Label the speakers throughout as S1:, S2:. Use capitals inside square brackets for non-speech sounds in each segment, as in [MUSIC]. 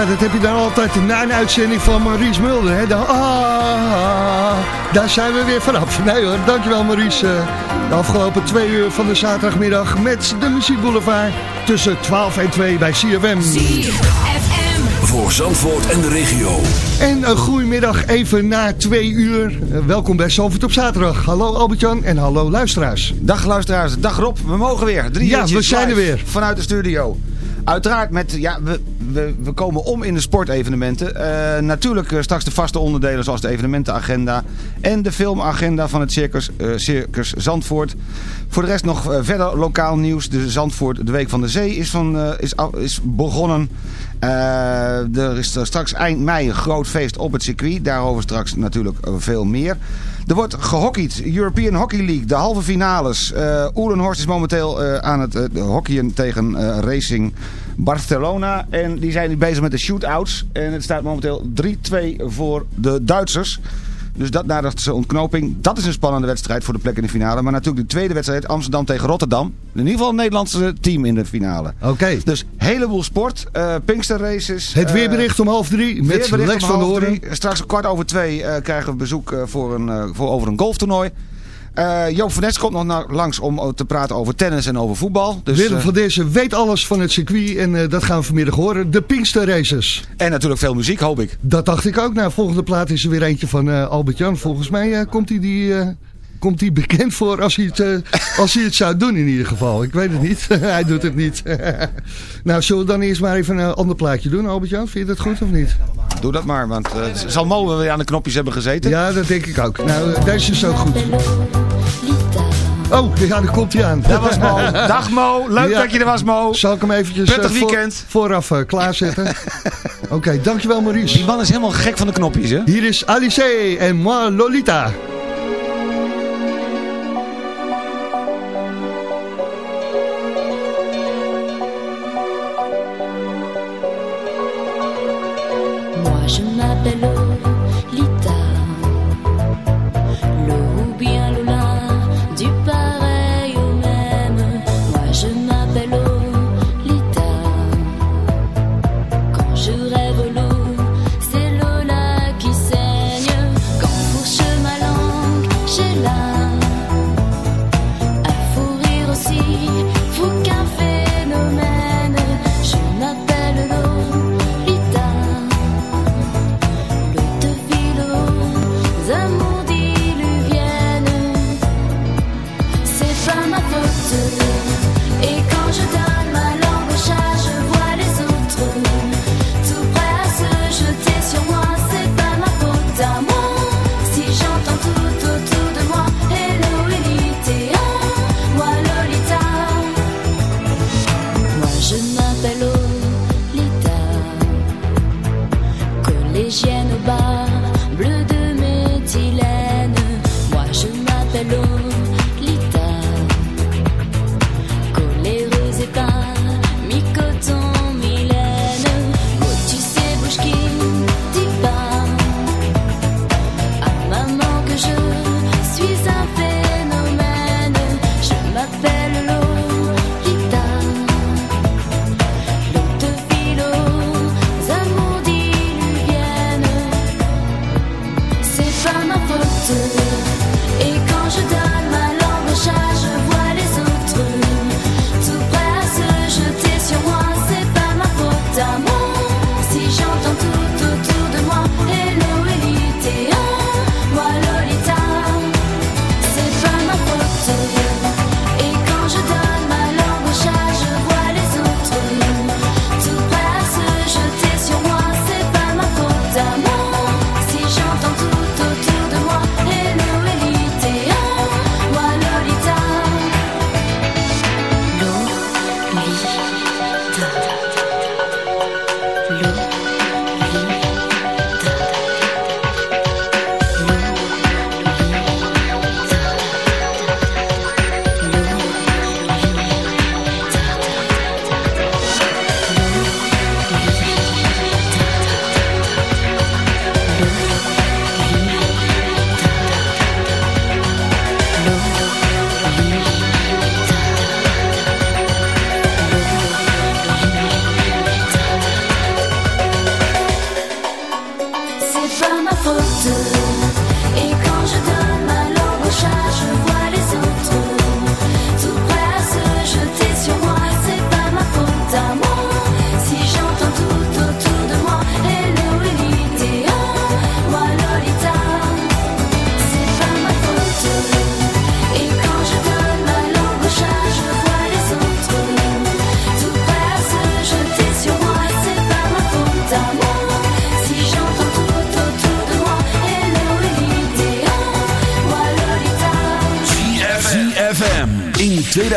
S1: Ja, dat heb je dan altijd na een uitzending van Maurice Mulder. Hè? Dan, ah, daar zijn we weer vanaf. Nee hoor, dankjewel Maurice. Eh, De afgelopen twee uur van de zaterdagmiddag met de Muziek Boulevard tussen 12 en 2 bij CFM.
S2: ZFM.
S3: Voor Zandvoort en de regio.
S1: En een goedemiddag even na twee uur. Eh, welkom bij Zandvoort op zaterdag. Hallo Albert-Jan en hallo luisteraars.
S4: Dag luisteraars, dag Rob, we mogen weer. Drie
S1: Ja, we zijn er weer.
S4: Vanuit de studio. Uiteraard met, ja, we, we, komen om in de sportevenementen. Eh, natuurlijk eh, straks de vaste onderdelen zoals de evenementenagenda en de filmagenda van het Circus, eh, Circus Zandvoort. Voor de rest nog verder lokaal nieuws. De Zandvoort, de Week van de Zee is, van, is, is begonnen. Er is straks eind mei een groot feest op het circuit. Daarover straks natuurlijk veel meer. Er wordt gehockeyd. European Hockey League, de halve finales. Eh Oelenhorst is momenteel aan het hockeyen tegen Racing Barcelona. En die zijn nu bezig met de shootouts. En het staat momenteel 3-2 voor de Duitsers. Dus dat na de ontknoping, dat is een spannende wedstrijd voor de plek in de finale. Maar natuurlijk de tweede wedstrijd, Amsterdam tegen Rotterdam. In ieder geval een Nederlandse team in de finale.
S1: Oké.
S4: Dus heleboel sport. eh Pinkster races.
S1: Het
S4: eh,
S1: weerbericht om half drie met Lex van Horen.
S4: drie. Straks kwart over twee eh, krijgen we bezoek voor een, voor over een golftoernooi. Eh, Joop van Nes komt nog na- langs om te praten over tennis en over voetbal. Dus,
S5: Willem
S4: eh,
S5: van Dezen weet alles van het circuit en eh, dat gaan we vanmiddag horen. De Pinkster Races.
S4: en natuurlijk veel muziek, hoop ik.
S5: Dat dacht ik ook. Nou, volgende plaat is er weer eentje van Albert-Jan. Volgens mij komt hij die... eh, Komt hij bekend voor als hij, het, eh, als hij het zou doen in ieder geval. Ik weet het niet. [LAUGHS] hij doet het niet. [LAUGHS] nou, zullen we dan eerst maar even een ander plaatje doen, Albert-Jan? Vind je dat goed of niet?
S4: Doe dat maar, want eh, zal Mo wel weer aan de knopjes hebben gezeten.
S5: Ja, dat denk ik ook. Nou, eh, deze is zo goed. Oh, ja, daar komt hij aan.
S4: Dat was Mo. [LAUGHS] Dag Mo, leuk
S5: Ja.
S4: dat je er was Mo.
S5: Zal ik hem eventjes
S4: Prettig
S5: eh, voor-
S4: weekend.
S5: vooraf klaarzetten? Oké, dankjewel Maurice.
S4: Die man is helemaal gek van de knopjes, hè?
S5: Hier is Alice en moi Lolita.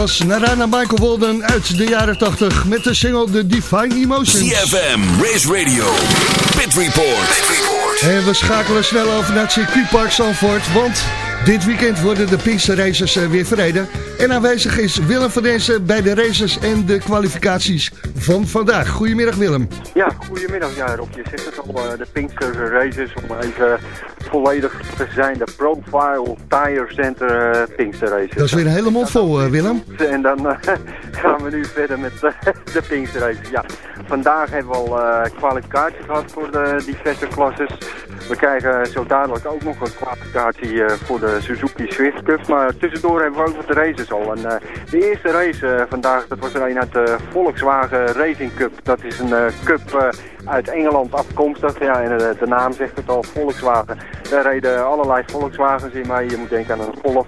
S1: Was Narana Michael Walden uit de jaren 80 met de single The Divine Emotions.
S3: CFM, Race Radio, Pit Report.
S1: En we schakelen snel over naar het circuitpark Zandvoort, want dit weekend worden de Pinkster Races eh, weer verreden. En aanwezig is Willem van Densen bij de races en de kwalificaties van vandaag. Goedemiddag Willem.
S6: Ja, goedemiddag. Ja, Rob, je zegt het al, eh, de Pinkster Races, om even volledig te zijn, de Profile Tire Center eh, Pinkster Races.
S1: Dat is weer een hele mond vol eh, Willem.
S6: En dan eh, [LAUGHS] gaan we nu verder met eh, [LAUGHS] de Pinkster. Ja, vandaag hebben we al eh, kwalificatie gehad voor de diverse klasses. We krijgen zo dadelijk ook nog een kwalificatie eh, voor de Suzuki Swift Cup. Maar tussendoor hebben we ook wat races al. En, eh, de eerste race eh, vandaag, dat was er een uit de Volkswagen Racing Cup. Dat is een cup uit Engeland afkomstig. Ja, en de naam zegt het al, Volkswagen. Daar reden allerlei Volkswagens in mee. Je moet denken aan een Golf,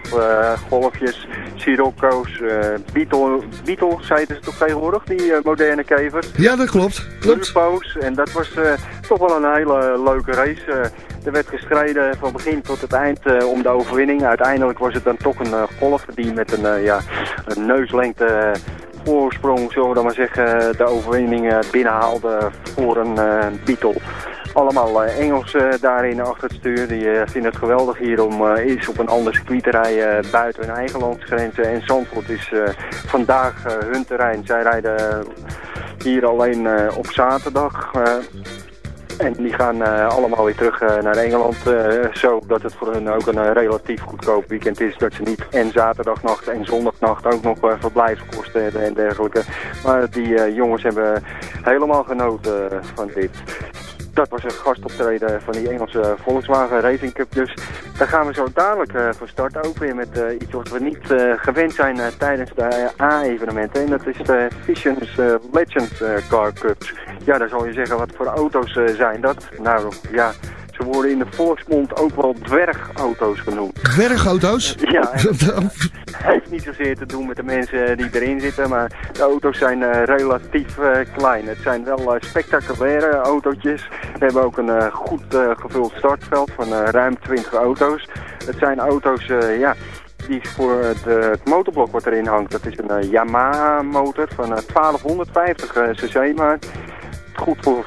S6: Golfjes, Sirocco's, eh Beetle, Beetle, zeiden ze toch tegenwoordig, die moderne kevers.
S1: Ja, dat klopt. Klopt.
S6: En dat was toch wel een hele leuke race. Eh, er werd gestreden van begin tot het eind eh, om de overwinning. Uiteindelijk was het dan toch een eh, golf die met een, ja, een neuslengte voorsprong, zullen we maar zeggen, de overwinning binnenhaalde voor een Beetle. allemaal eh, daarin achter het stuur. Die vinden het geweldig hier om eens op een ander circuit te rijden buiten hun eigen landsgrenzen. En Zandvoort is vandaag hun terrein. Zij rijden hier alleen op zaterdag. En die gaan eh, allemaal weer terug eh, naar Engeland. eh, zodat het voor hun ook een relatief goedkoop weekend is. Dat ze niet en zaterdagnacht en zondagnacht ook nog verblijfskosten hebben en dergelijke. Maar die jongens hebben helemaal genoten van dit. Dat was een gastoptreden van die Engelse Volkswagen Racing Cup. Dus daar gaan we zo dadelijk eh van start. Ook met eh, iets wat we niet eh, gewend zijn tijdens de A-evenementen. En dat is de Visions Legend Car Cups. Ja, daar zal je zeggen wat voor auto's zijn dat. Nou ja, ze worden in de volksmond ook wel dwergauto's genoemd.
S1: Dwergauto's?
S6: Ja, [LAUGHS] en heeft niet zozeer te doen met de mensen die erin zitten, maar de auto's zijn eh, relatief eh, klein. Het zijn wel eh, spectaculaire autootjes. We hebben ook een goed gevuld startveld van ruim 20 auto's. Het zijn auto's, ja, die voor het, het motorblok wat erin hangt. Dat is een Yamaha motor van eh, 1250 eh, cc, maar goed voor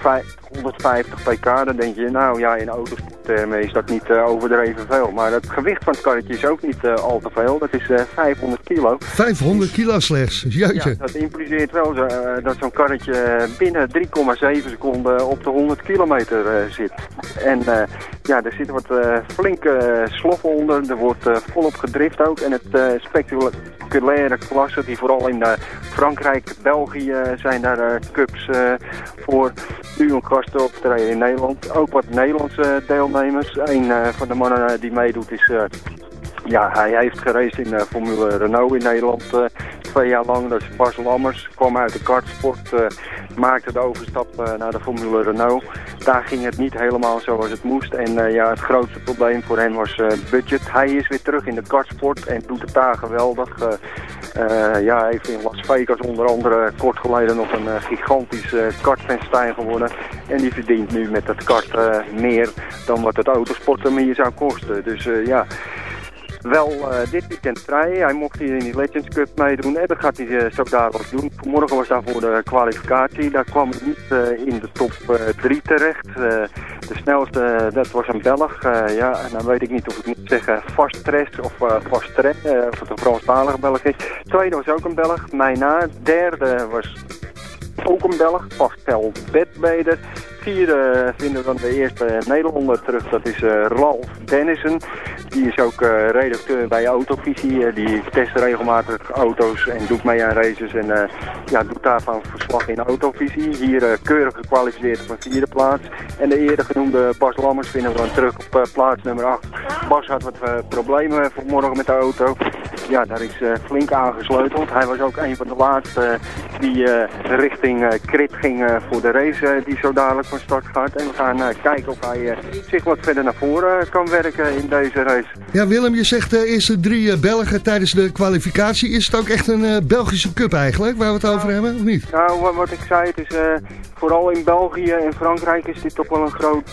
S6: 150 pk, dan denk je, nou ja, in autosporttermen is dat niet eh, overdreven veel. Maar het gewicht van het karretje is ook niet eh, al te veel. Dat is eh, 500 kilo.
S1: 500 kilo slechts. Jeetje.
S6: Ja, dat impliceert wel eh, dat zo'n karretje binnen 3,7 seconden op de 100 kilometer eh, zit. En eh, ja, er zit wat eh, flinke eh, sloffen onder. Er wordt eh, volop gedrift ook. En het eh, spectaculaire klasse, die vooral in eh, Frankrijk, België eh, zijn daar eh, cups eh, voor. Nu een gasten optreden in Nederland. Ook wat Nederlandse deelnemers. Een eh, van de mannen eh, die meedoet is... eh, ja, hij heeft geraced in de Formule Renault in Nederland eh, twee jaar lang. Dat is Bas Lammers, kwam uit de kartsport, eh, maakte de overstap eh, naar de Formule Renault. Daar ging het niet helemaal zoals het moest. En eh, ja, het grootste probleem voor hem was eh, budget. Hij is weer terug in de kartsport en doet het daar geweldig. Eh, eh, ja, hij heeft in Las Vegas onder andere kort geleden nog een eh, gigantisch eh, kartfestijn gewonnen. En die verdient nu met het kart eh, meer dan wat het autosport hem hier zou kosten. Dus eh, ja wel eh, dit weekend vrij. Hij mocht hier in die Legends Cup meedoen. En dat gaat hij eh, zo dadelijk doen. Vanmorgen was daarvoor de kwalificatie. Daar kwam hij niet eh, in de top 3 terecht. Eh, de snelste, dat was een Belg. Ja, en dan weet ik niet of ik moet zeggen Vastres of uh, Vastre, of het een Franstalige Belg is. Tweede was ook een Belg, Meina. Derde was ook een Belg, Pascal Bedbeder. Vierde vinden we dan de eerste Nederlander terug, dat is eh, Ralf Dennissen. Die is ook eh, redacteur bij Autovisie. Eh, die test regelmatig auto's en doet mee aan races en ja, doet daarvan verslag in Autovisie. Hier keurig gekwalificeerd op vierde plaats. En de eerder genoemde Bas Lammers vinden we dan terug op plaats nummer 8. Bas had wat problemen vanmorgen met de auto. Ja, daar is eh, flink aangesleuteld. Hij was ook een van de laatste eh, die eh, richting Krit ging voor de race die zo dadelijk van start gaat. En we gaan kijken of hij zich wat verder naar voren kan werken in deze race.
S1: Ja, Willem, je zegt de eerste drie Belgen tijdens de kwalificatie. Is het ook echt een Belgische cup eigenlijk, waar we het over hebben, of niet?
S6: Nou, wat, ik zei, het is vooral in België en Frankrijk is dit toch wel een groot,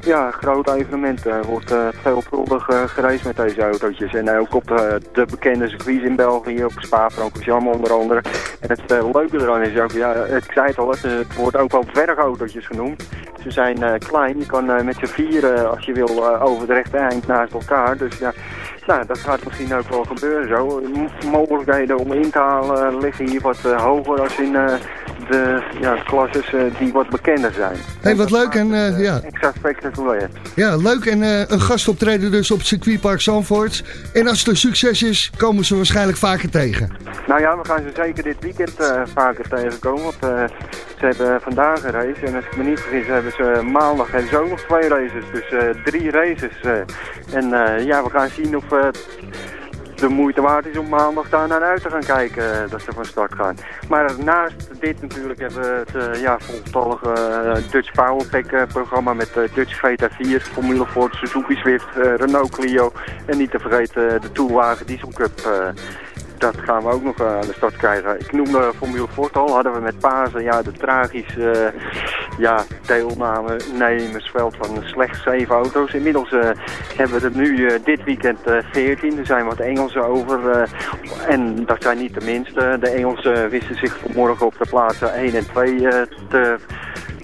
S6: ja, groot evenement. Er wordt eh, veelvuldig uh, gereisd met deze autootjes. En ook op de, de bekende circuits in België, op Spa-Francorchamps onder andere. En het eh, leuke eraan is ook, ja, ik zei het al, het, wordt ook wel dwergautootjes genoemd. Ze zijn eh, klein, je kan eh, met z'n vieren als je wil over de rechte eind naast elkaar. Dus ja, nou, dat gaat misschien ook wel gebeuren zo. Mogelijkheden om in te halen liggen hier wat eh, hoger als in eh, de ja, klasses eh, die wat bekender zijn.
S1: Hey, wat leuk en, eh, ja.
S6: Extra spectaculair.
S1: Ja, leuk. En eh, een gastoptreden dus op het circuitpark Zandvoort. En als het een succes is, komen ze waarschijnlijk vaker tegen.
S6: Nou ja, we gaan ze zeker dit weekend vaker tegenkomen. Want ze hebben vandaag een race. En als ik me niet vergis, hebben ze maandag en zo nog twee races. Dus drie races. en ja, we gaan zien of de moeite waard is om maandag daar naar uit te gaan kijken. eh, dat ze van start gaan. Maar naast dit natuurlijk hebben we het uh, ja, voltallige eh, Dutch Powerpack eh, programma met eh, Dutch GT4, Formule Ford, Suzuki Swift, eh, Renault Clio. En niet te vergeten eh, de Toolwagen Diesel Cup. Eh, dat gaan we ook nog eh, aan de start krijgen. Ik noemde Formule Ford al, hadden we met Pasen ja, de tragische eh, ja, deelname nemersveld van slechts zeven auto's. Inmiddels eh, hebben we er nu eh, dit weekend eh 14. Er zijn wat Engelsen over. eh, en dat zijn niet de minste. De Engelsen wisten zich vanmorgen op de plaatsen 1 en 2 eh, te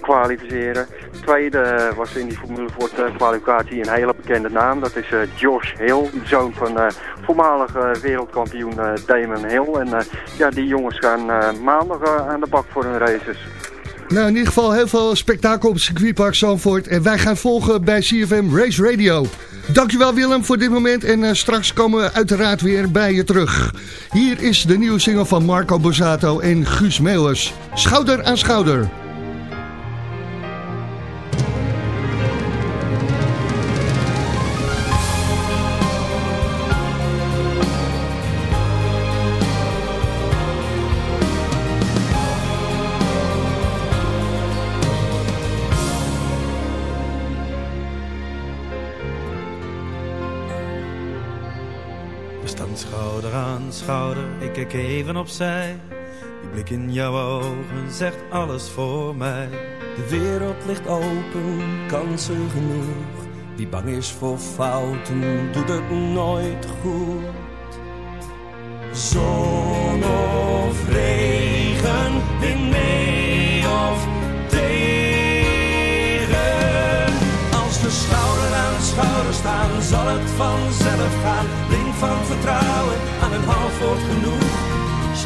S6: kwalificeren. Tweede was in die Formule Ford eh, kwalificatie een hele bekende naam. Dat is eh, Josh Hill, zoon van eh voormalig eh, wereldkampioen eh, Damon Hill. En eh, ja, die jongens gaan eh, maandag eh, aan de bak voor hun races.
S1: Nou, in ieder geval heel veel spektakel op het circuitpark Zandvoort. En wij gaan volgen bij CFM Race Radio. Dankjewel Willem voor dit moment. En eh, straks komen we uiteraard weer bij je terug. Hier is de nieuwe single van Marco Bozzato en Guus Meeuwers. Schouder aan schouder.
S7: Opzij. Die blik in jouw ogen zegt alles voor mij.
S8: De wereld ligt open, kansen genoeg. Wie bang is voor fouten, doet het nooit goed. Zon of regen, wind mee of tegen. Als we schouder aan schouder staan, zal het vanzelf gaan. Blink van vertrouwen, aan een half wordt genoeg.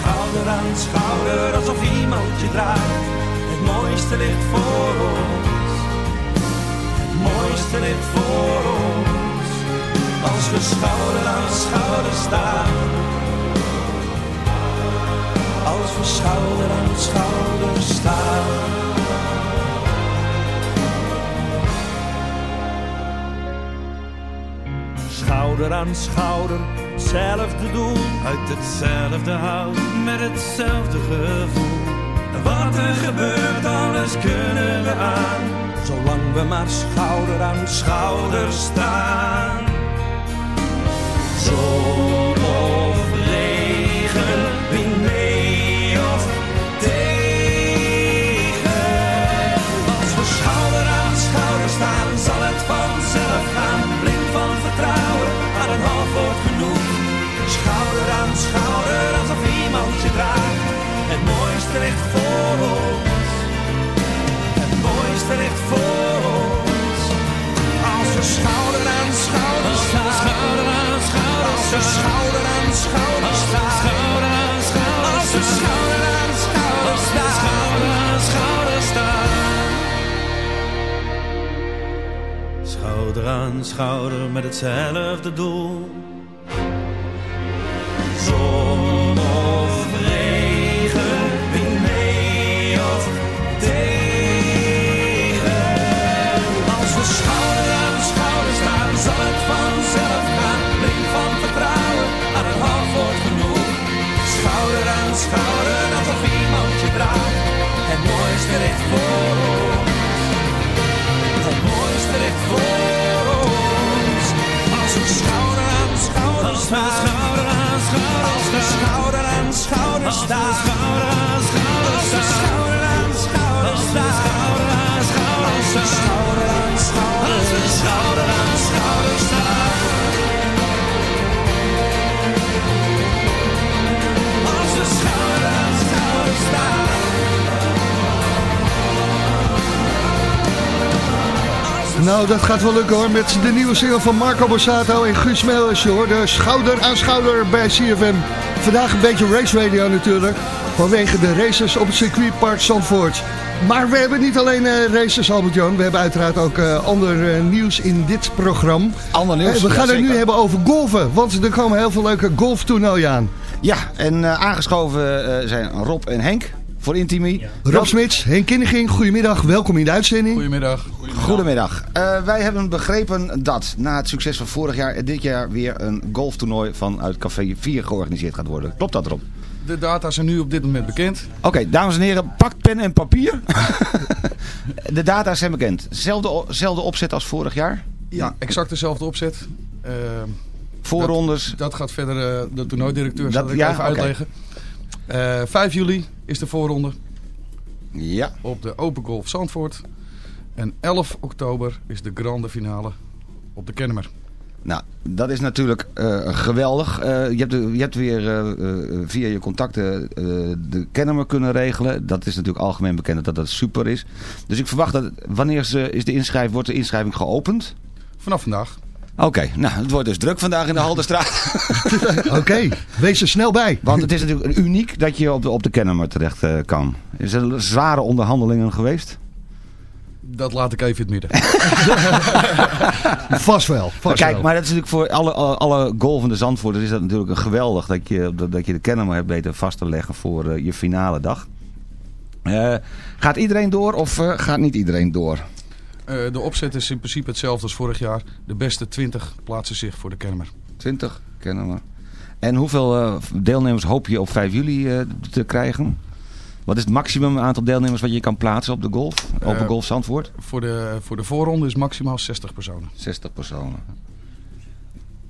S8: Schouder aan schouder, alsof iemand je draagt. Het mooiste ligt voor ons. Het mooiste ligt voor ons. Als we schouder aan schouder staan. Als we schouder aan schouder staan.
S7: Schouder aan schouder, hetzelfde doel. Uit hetzelfde hout, met hetzelfde gevoel. Wat er gebeurt, alles kunnen we aan.
S8: Zolang we maar schouder aan
S7: Schouder staan.
S8: Zon of regen, of tegen.
S7: Als we schouder aan schouder staan, zal het vanzelf gaan. Blind van vertrouwen, aan een half genoeg. Schouder aan schouder, alsof iemand je draagt. Het mooiste ligt voor ons. Het mooiste ligt voor ons. Als we schouder aan schouder staan. Schouder aan schouder Als we schouder aan schouder staan. Schouder aan schouder Als we schouder aan schouder staan. Schouder aan schouder staan. Schouder aan schouder met hetzelfde doel. Schouder aan schouder staan. Schouder aan schouder Als we schouder aan schouder staan. Als we schouder aan schouder Als we schouder aan schouder staan. Als we schouder aan schouder staan.
S1: Nou, dat gaat wel lukken hoor. Met de nieuwe single van Marco Borsato en Guus Meeuwers. Je hoorde schouder aan schouder bij CFM. Vandaag een beetje race radio natuurlijk. Vanwege de races op het circuitpark Zandvoort. Maar we hebben niet alleen eh, races, Albert-Jan. We hebben uiteraard ook eh, ander eh, nieuws in dit programma.
S4: Ander nieuws,
S1: we
S4: ja,
S1: gaan het nu hebben over golven. Want er komen heel veel leuke golftoernooien aan.
S4: Ja, en aangeschoven zijn Rob en Henk voor Intimi.
S1: Rob Smits, Henk Kinniging, goedemiddag. Welkom in de uitzending.
S9: Goedemiddag.
S4: Goedemiddag. Eh, wij hebben begrepen dat na het succes van vorig jaar... er dit jaar weer een golftoernooi vanuit Café 4 georganiseerd gaat worden. Klopt dat, Rob?
S9: De data zijn nu op dit moment bekend.
S4: Oké, dames en heren, pak pen en papier. [LAUGHS] de data zijn bekend. Zelfde, zelfde opzet als vorig jaar.
S9: Ja, exact dezelfde opzet. Eh,
S4: Voorrondes.
S9: dat gaat verder eh, de toernooidirecteur
S4: Dat-
S9: zal ik
S4: ja,
S9: even uitleggen. Eh 5 juli is de voorronde
S4: Ja.
S9: op de Open Golf Zandvoort. En 11 oktober is de grande finale op de Kennemer.
S4: Nou, dat is natuurlijk eh, geweldig. Eh, je, hebt, je hebt weer via je contacten de Kennemer kunnen regelen. Dat is natuurlijk algemeen bekend dat dat super is. Dus ik verwacht dat, wanneer ze, is de inschrijving, wordt de inschrijving geopend?
S9: Vanaf vandaag.
S4: Oké, nou het wordt dus druk vandaag in de Haldenstraat. [LAUGHS]
S1: Oké, wees er snel bij.
S4: Want het is natuurlijk uniek dat je op de, op de Kennemer terecht eh, kan. Is er zware onderhandelingen geweest?
S9: Dat laat ik even in het midden. [LAUGHS]
S1: Vast wel, vast
S4: Kijk,
S1: wel.
S4: maar dat is natuurlijk voor alle, alle, alle golvende zandvoerders is dat natuurlijk een geweldig dat je, dat, dat je de Kennemer hebt weten vast te leggen voor eh, je finale dag. Eh, gaat iedereen door of eh, gaat niet iedereen door?
S9: Eh, de opzet is in principe hetzelfde als vorig jaar. De beste 20 plaatsen zich voor de Kennemer.
S4: 20 Kennemer. En hoeveel eh, deelnemers hoop je op 5 juli eh, te krijgen? Wat is het maximum aantal deelnemers wat je kan plaatsen op de golf? Open Golf Zandvoort?
S9: Voor de, voor de voorronde is maximaal 60 personen.
S4: 60 personen.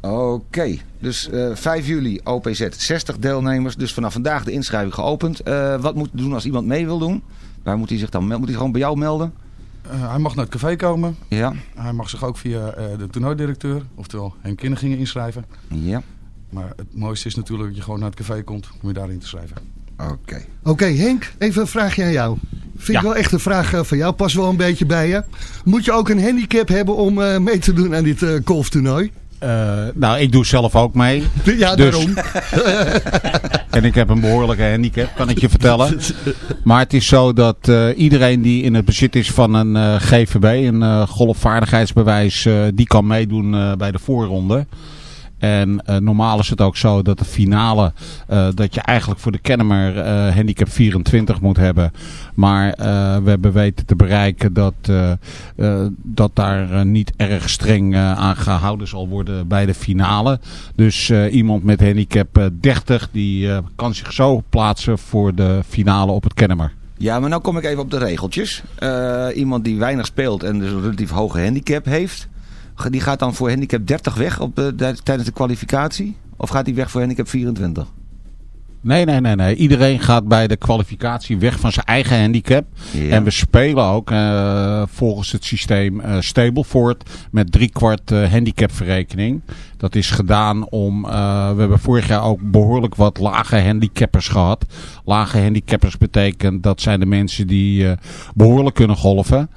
S4: Oké, dus eh 5 juli OPZ, 60 deelnemers. Dus vanaf vandaag de inschrijving geopend. Wat moet doen als iemand mee wil doen? Waar moet hij zich dan melden? Moet hij gewoon bij jou melden?
S9: Eh, hij mag naar het café komen.
S4: Ja,
S9: Hij mag zich ook via eh, de toernooidirecteur, oftewel Henk Kinnegingen, inschrijven.
S4: ja.
S9: Maar het mooiste is natuurlijk dat je gewoon naar het café komt om je daarin te schrijven.
S4: Oké.
S1: Oké, Henk, even een vraagje aan jou. Vind ik
S10: Ja.
S1: wel echt een vraag eh, van jou, pas wel een beetje bij je. Moet je ook een handicap hebben om eh, mee te doen aan dit eh, golftoernooi?
S10: Eh, nou, ik doe zelf ook mee.
S1: Ja,
S10: Dus-
S1: daarom. [LAUGHS]
S10: En ik heb een behoorlijke handicap, kan ik je vertellen. Maar het is zo dat eh, iedereen die in het bezit is van een eh, GVB, een golfvaardigheidsbewijs, die kan meedoen bij de voorronde. En normaal is het ook zo dat de finale, dat je eigenlijk voor de Kennemer handicap 24 moet hebben. Maar eh, we hebben weten te bereiken dat, eh, eh, dat daar niet erg streng aan gehouden zal worden bij de finale. Dus iemand met handicap eh, 30 die kan zich zo plaatsen voor de finale op het Kennemer.
S4: Ja, maar nou kom ik even op de regeltjes. Iemand die weinig speelt en dus een relatief hoge handicap heeft... die gaat dan voor handicap 30 weg op de, de- tijdens de kwalificatie? Of gaat hij weg voor handicap 24?
S10: Nee, nee, nee, nee. Iedereen gaat bij de kwalificatie weg van zijn eigen handicap.
S4: Ja.
S10: En we spelen ook eh, volgens het systeem eh Stableford met driekwart eh handicapverrekening. Dat is gedaan om, we hebben vorig jaar ook behoorlijk wat lage handicappers gehad. Lage handicappers betekent dat zijn de mensen die eh, behoorlijk kunnen golven.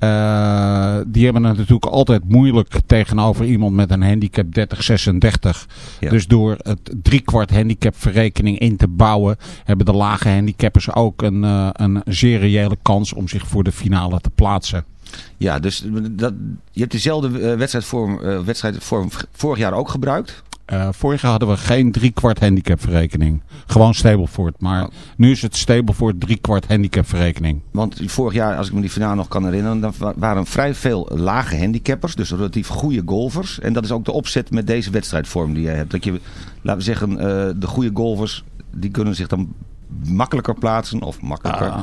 S10: Eh, die hebben het natuurlijk altijd moeilijk tegenover iemand met een handicap 30-36.
S4: Ja.
S10: Dus door het driekwart handicapverrekening in te bouwen, hebben de lage handicappers ook een, eh, een zeer reële kans om zich voor de finale te plaatsen.
S4: Ja, dus dat, je hebt dezelfde eh, wedstrijdvorm, wedstrijdvorm vorig jaar ook gebruikt.
S10: Eh, vorig jaar hadden we geen driekwart handicapverrekening. Gewoon Stableford. Maar nu is het Stableford driekwart handicapverrekening.
S4: Want vorig jaar, als ik me die finale nog kan herinneren, dan wa- waren vrij veel lage handicappers. Dus relatief goede golfers. En dat is ook de opzet met deze wedstrijdvorm die jij hebt. Dat je, laten we zeggen, eh, de goede golfers, die kunnen zich dan makkelijker plaatsen. Of makkelijker.
S10: Ah,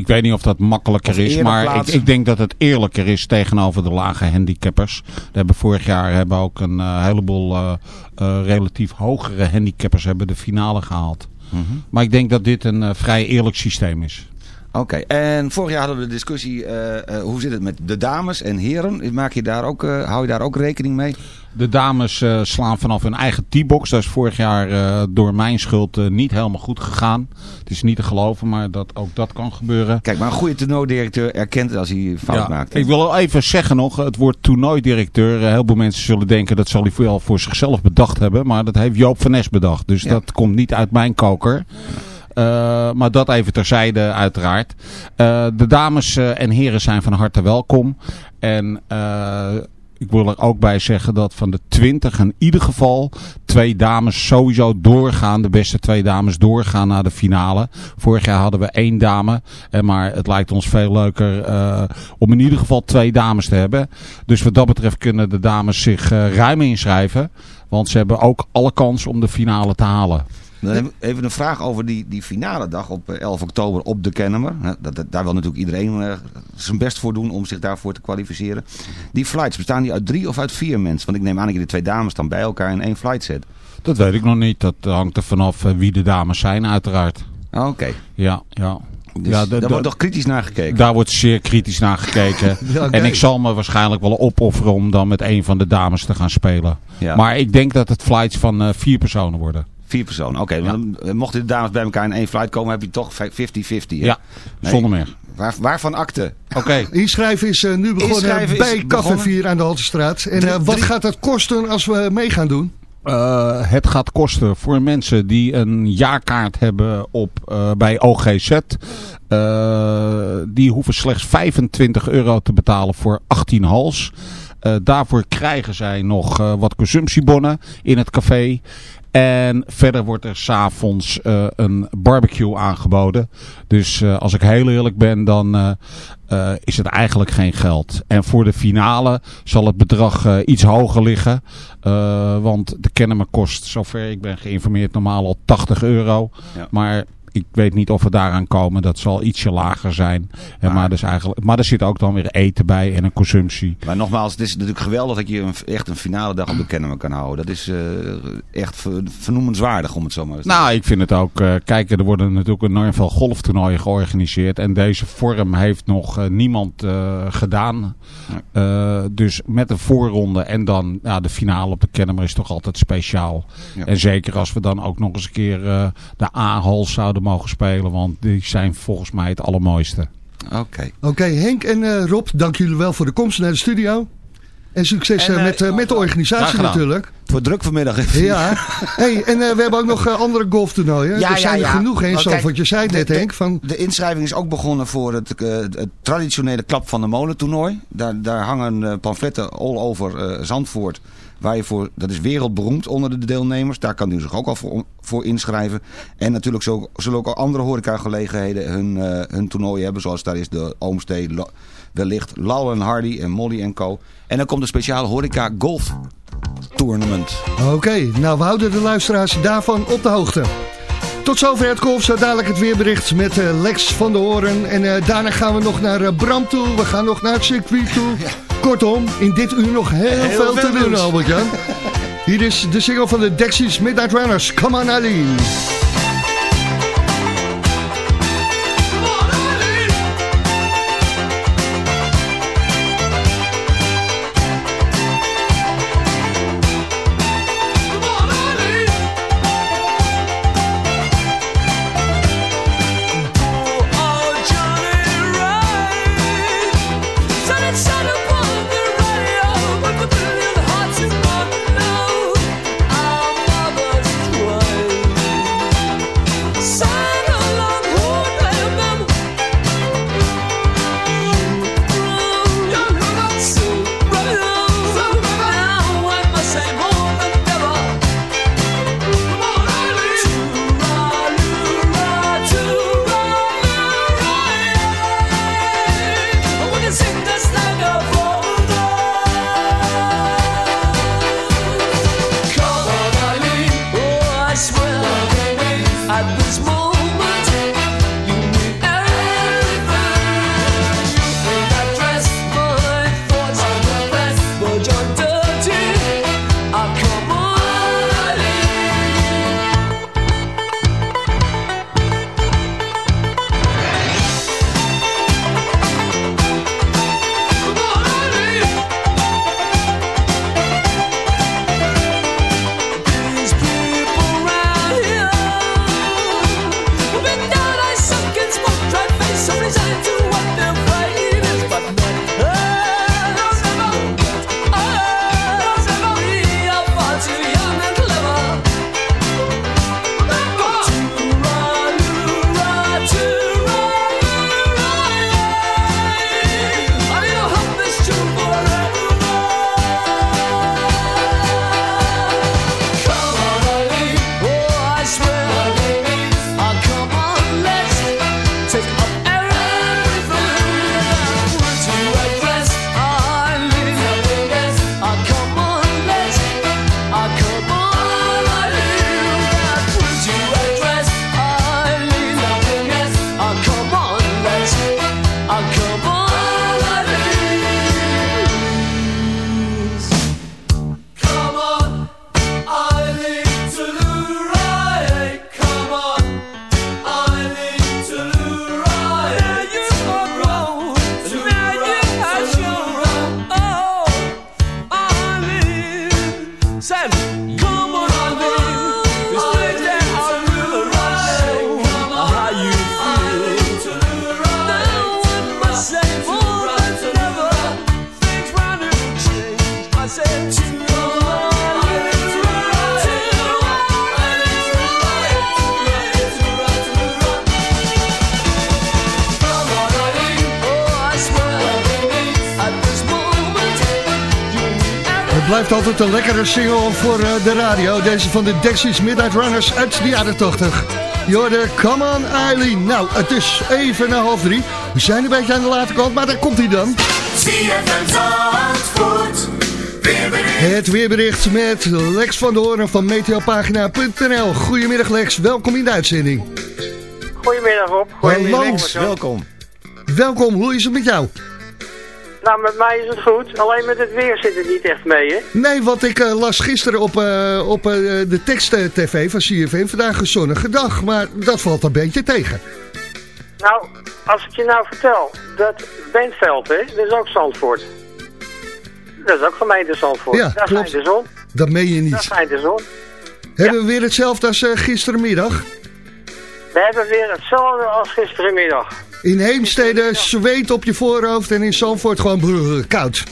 S10: ik weet niet of dat makkelijker
S4: Of
S10: is, maar ik, ik denk dat het eerlijker is tegenover de lage handicappers. We hebben vorig jaar hebben ook een eh, heleboel eh, eh, relatief hogere handicappers hebben de finale gehaald.
S4: Mhm.
S10: Maar ik denk dat dit een vrij eerlijk systeem is.
S4: Oké, en vorig jaar hadden we de discussie, eh, eh, hoe zit het met de dames en heren? Maak je daar ook, eh, hou je daar ook rekening mee?
S10: De dames slaan vanaf hun eigen T-box. Dat is vorig jaar door mijn schuld niet helemaal goed gegaan. Het is niet te geloven, maar dat, ook dat kan gebeuren.
S4: Kijk, maar een goede toernooidirecteur erkent het als hij fout
S10: Ja,
S4: maakt.
S10: Ik wil even zeggen nog, het woord toernooidirecteur. heel veel mensen zullen denken dat zal hij wel voor zichzelf bedacht hebben. Maar dat heeft Joop van Nes bedacht. Dus
S4: Ja.
S10: dat komt niet uit mijn koker. Eh, maar dat even terzijde uiteraard. Eh, de dames eh, en heren zijn van harte welkom. En ik wil er ook bij zeggen dat van de 20 in ieder geval twee dames sowieso doorgaan. De beste twee dames doorgaan naar de finale. Vorig jaar hadden we één dame. Maar het lijkt ons veel leuker om in ieder geval twee dames te hebben. Dus wat dat betreft kunnen de dames zich eh, ruim inschrijven. Want ze hebben ook alle kans om de finale te halen.
S4: Dan even een vraag over die, die finale dag op eh, 11 oktober op de Kennemer. Hè, Dat, dat- daar wil natuurlijk iedereen eh, zijn best voor doen om zich daarvoor te kwalificeren. Die flights, bestaan die uit drie of uit vier mensen? Want ik neem aan dat je de twee dames dan bij elkaar in één flight zet.
S10: Dat weet ik nog niet. Dat hangt er vanaf eh, wie de dames zijn uiteraard.
S4: Ah, Oké.
S10: Ja, ja.
S4: Dus
S10: Ja,
S4: daar wordt toch kritisch naar gekeken.
S10: Daar wordt zeer kritisch naar gekeken. [LAUGHS]
S1: Ja.
S10: En ik zal me waarschijnlijk wel opofferen om dan met een van de dames te gaan spelen.
S4: Ja.
S10: Maar ik denk dat het flights van eh, vier personen worden.
S4: Vier personen. Oké, maar dan, eh, mochten de dames bij elkaar in één flight komen, heb je toch 50-50. hè?
S10: Ja,
S4: Nee.
S10: zonder meer.
S4: Waar, waarvan akte?
S10: Oké. [LAUGHS]
S1: Inschrijven is eh, nu begonnen bij Café
S4: begonnen.
S1: 4 aan de Haltestraat. En eh, wat gaat het kosten als we mee gaan doen?
S10: Eh, het gaat kosten voor mensen die een jaarkaart hebben op, eh, bij OGZ. eh, die hoeven slechts 25 euro te betalen voor 18 hals. Eh, daarvoor krijgen zij nog eh, wat consumptiebonnen in het café. En verder wordt er s'avonds eh een barbecue aangeboden. Dus eh, als ik heel eerlijk ben, dan eh, is het eigenlijk geen geld. En voor de finale zal het bedrag iets hoger liggen. Want de Kennemer kost, zover ik ben geïnformeerd, normaal al 80 euro.
S4: Ja.
S10: Maar ik weet niet of we daaraan komen. Dat zal ietsje lager zijn. Eh,
S4: Maar-
S10: dus eigenlijk, maar er zit ook dan weer eten bij en een consumptie.
S4: Maar nogmaals, het is natuurlijk geweldig dat je een, echt een finale dag op de Kennemer kan houden. Dat is eh, echt ver- vernoemenswaardig, om het zo maar eens te
S10: Nou, ik vind het ook. eh kijk, er worden natuurlijk enorm veel golftoernooien georganiseerd. En deze vorm heeft nog eh, niemand gedaan. Dus met een voorronde en dan ja, de finale op de Kennemer is toch altijd speciaal.
S4: Ja.
S10: En zeker als we dan ook nog eens een keer de A-hals zouden mogen spelen. Want die zijn volgens mij het allermooiste.
S4: Oké.
S1: Oké, Henk en eh, Rob, dank jullie wel voor de komst naar de studio. En succes
S4: En,
S1: eh,
S4: eh,
S1: met, eh, met de organisatie natuurlijk.
S4: Het wordt druk vanmiddag.
S1: Ja. Hey, en eh, we hebben ook nog andere golftoernooien.
S4: Ja,
S1: er zijn
S4: ja,
S1: er
S4: ja.
S1: genoeg in
S4: Oh, kijk,
S1: Zandvoort. Je zei net,
S4: de-
S1: Henk. Van,
S4: De inschrijving is ook begonnen voor het, eh, het traditionele Klap van de Molen toernooi. Daar, daar hangen eh, pamfletten all over eh, Zandvoort. Waar je voor, dat is wereldberoemd onder de deelnemers. Daar kan u zich ook al voor, inschrijven. En natuurlijk zo, zullen ook al andere horecagelegenheden hun, eh, hun toernooien hebben. Zoals daar is de Oomstee, wellicht Lal en Hardy en Molly Co. En dan komt een speciale horeca golf tournament.
S1: Oké, nou we houden de luisteraars daarvan op de hoogte. Tot zover het golf, zo dadelijk het weerbericht met eh, Lex van der Hoorn. En eh, daarna gaan we nog naar eh, Bram toe, we gaan nog naar het circuit toe. Kortom, in dit uur nog heel,
S4: Heel
S1: veel,
S4: veel
S1: te doen. Albert-Jan. [LAUGHS] Hier is de single van de Dexys Midnight Runners, Come on Ali. Blijft altijd een lekkere single voor eh, de radio. Deze van de Dexys Midnight Runners uit de jaren 80. Jorde, come on Eileen. Nou, het is even na half drie. We zijn een beetje aan de late kant, maar daar komt hij dan. Het weerbericht met Lex van der Hoorn van meteopagina.nl. Goedemiddag Lex, welkom in de uitzending.
S11: Goedemiddag Rob.
S1: Hallo.
S4: Welkom.
S1: Welkom, hoe is het met jou?
S11: Nou, met mij is het goed. Alleen met het weer zit het niet echt mee, hè?
S1: Nee, want ik eh, las gisteren op, eh, op eh, de tekst-tv van CFM vandaag een zonnige dag. Maar dat valt een beetje tegen.
S11: Nou, als ik je nou vertel, dat Bentveld, hè, dat is ook Zandvoort. Dat is ook gemeente Zandvoort.
S1: Ja,
S11: Daar
S1: klopt.
S11: schijnt de zon.
S1: Dat meen je
S11: Daar
S1: niet.
S11: schijnt de zon.
S1: Hebben we weer hetzelfde als gisterenmiddag?
S11: We hebben weer hetzelfde als gisterenmiddag.
S1: In Heemstede zweet op je voorhoofd en in Zandvoort gewoon brrr, koud.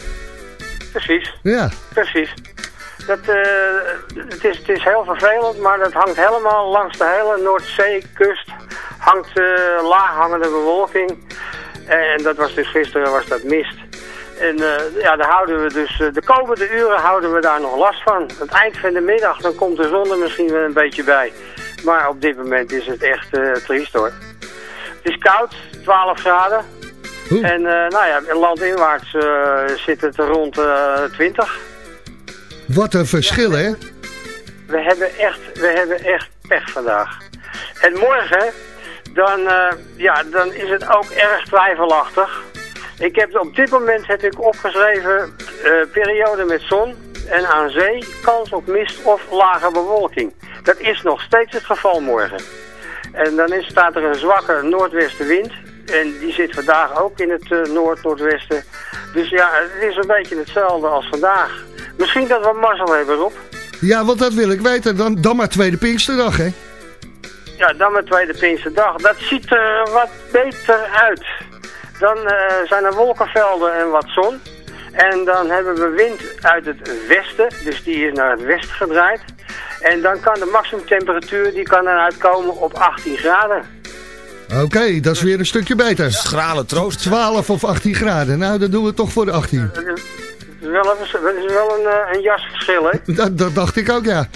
S11: Precies,
S1: Ja,
S11: precies. Dat, eh, het, is, het is heel vervelend, maar dat hangt helemaal langs de hele Noordzeekust. Hangt eh laaghangende bewolking. En dat was dus gisteren was dat mist. En eh, ja, daar houden we dus, eh, de komende uren houden we daar nog last van. Het eind van de middag, dan komt de zon er misschien wel een beetje bij. Maar op dit moment is het echt eh triest hoor. Het is koud, 12 graden. En eh, nou ja, landinwaarts eh, zit het rond eh 20.
S1: wat een verschil hè?
S11: We hebben echt, we hebben echt pech vandaag. En morgen, dan, eh, ja, dan is het ook erg twijfelachtig. Ik heb op dit moment heb ik opgeschreven eh, periode met zon en aan zee kans op mist of lage bewolking. Dat is nog steeds het geval morgen. En dan is, staat er een zwakke noordwestenwind. En die zit vandaag ook in het eh, noord-noordwesten. Dus ja, het is een beetje hetzelfde als vandaag. Misschien dat we mazzel hebben, Rob.
S1: Ja, want dat wil ik weten. Dan, dan maar tweede Pinksterdag hè?
S11: Ja, dan met tweede Pinksterdag. Dat ziet er wat beter uit. Dan eh, zijn er wolkenvelden en wat zon. En dan hebben we wind uit het westen, dus die is naar het westen gedraaid. En dan kan de maximumtemperatuur die kan dan uitkomen op 18 graden.
S1: Oké, dat is weer een stukje beter.
S4: Schrale troost.
S1: 12 of 18 graden. Nou, dan doen we toch voor de 18.
S11: Dat is wel, dat is wel een, eh, een jasverschil, hè? [LAUGHS]
S1: Dat, dat dacht ik ook, ja.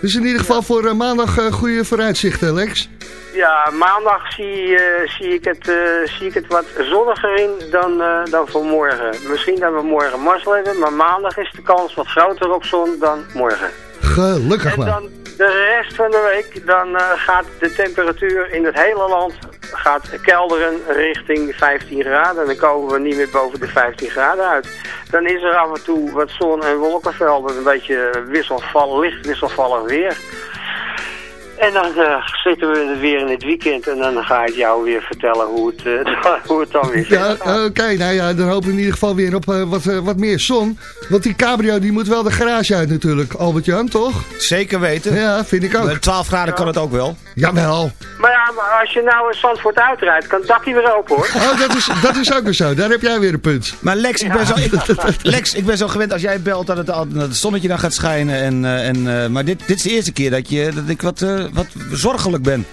S1: Dus in ieder geval voor eh, maandag eh, goede vooruitzichten, Lex.
S11: Ja, maandag zie, eh, zie, ik het, eh, zie ik het wat zonniger in dan, eh, dan voor morgen. Misschien dat we morgen mazzel hebben, maar maandag is de kans wat groter op zon dan morgen.
S1: Gelukkig
S11: En dan de rest van de week, dan eh, gaat de temperatuur in het hele land gaat kelderen richting 15 graden. En dan komen we niet meer boven de 15 graden uit. Dan is er af en toe wat zon- en wolkenvelden, een beetje wisselval, licht wisselvallig weer. En dan eh, zitten we weer in het weekend en dan ga ik jou weer vertellen hoe het, eh, [LAUGHS] hoe het dan weer
S1: Ja,
S11: gaat.
S1: oké. nou ja, dan hopen we in ieder geval weer op eh, wat, eh, wat meer zon. Want die cabrio die moet wel de garage uit natuurlijk. Albert-Jan, toch?
S4: Zeker weten.
S1: Ja, vind ik ook.
S4: Met 12 graden kan het ook wel.
S1: Jawel.
S11: Maar ja, maar als je nou in Zandvoort uitrijdt, kan het dakje weer open hoor.
S1: Oh, dat is, dat is ook weer zo. Daar heb jij weer een punt.
S4: Maar Lex, ik ben, zo, ik, [LAUGHS] Lex, ik ben zo gewend als jij belt dat het, al- dat het zonnetje dan gaat schijnen. En, eh, en, eh, maar dit, dit is de eerste keer dat, je, dat ik wat, eh, wat zorgelijk ben.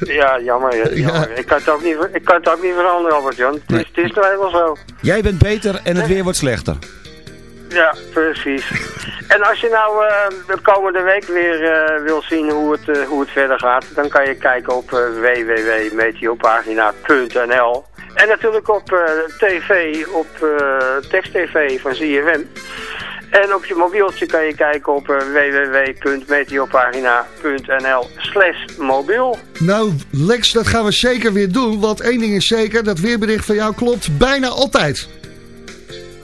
S11: Ja, jammer. Ja, jammer. Ik, kan het ook niet, ik kan het ook niet veranderen, Albert-Jan. Het, is, het is nou helemaal zo.
S4: Jij bent beter en het weer wordt slechter.
S11: Ja, precies. [LAUGHS] En als je nou eh, de komende week weer eh, wil zien hoe het, eh, hoe het verder gaat, dan kan je kijken op www.meteopagina.nl En natuurlijk op tv, op eh tekst-tv van ZFM. En op je mobieltje kan je kijken op eh, www.meteopagina.nl slash mobiel.
S1: Nou, Lex, dat gaan we zeker weer doen. Want één ding is zeker, dat weerbericht van jou klopt bijna altijd.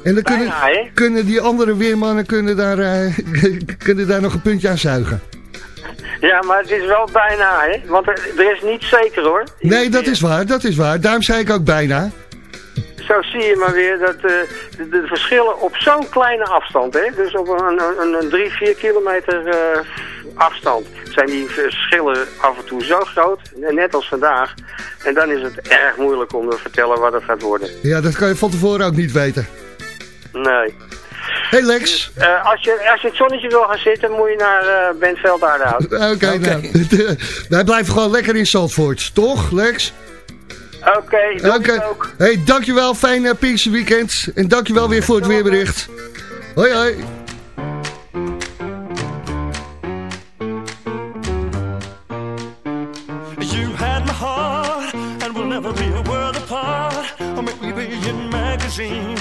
S1: En dan kunnen,
S11: Bijna,
S1: kunnen die andere weermannen kunnen daar, eh, [LAUGHS] kunnen daar nog een puntje aan zuigen.
S11: Ja, maar het is wel bijna, hè? Want er, er is niet zeker, hoor.
S1: Nee, dat is waar, dat is waar. Daarom zei ik ook bijna.
S11: Zo zie je maar weer dat eh, de, de verschillen op zo'n kleine afstand, hè, dus op een, een, een 3, 4 kilometer eh, afstand, zijn die verschillen af en toe zo groot, net als vandaag. En dan is het erg moeilijk om te vertellen wat het gaat worden.
S1: Ja, dat kan je van tevoren ook niet weten.
S11: Nee.
S1: Hey Lex.
S11: Eh, als, je, als je het zonnetje wil gaan zitten, moet je naar uh, Bentveld Aardehout.
S1: Oké, nou. [LAUGHS] Wij blijven gewoon lekker in Zandvoort, toch Lex?
S11: Oké, doe
S1: Oké.
S11: ik ook.
S1: Hey, dankjewel. Fijn uh, Pinkse weekend. En dankjewel weer voor het weerbericht. Hoi hoi.
S12: You had my heart, and we'll never be a world apart. Or maybe in magazines,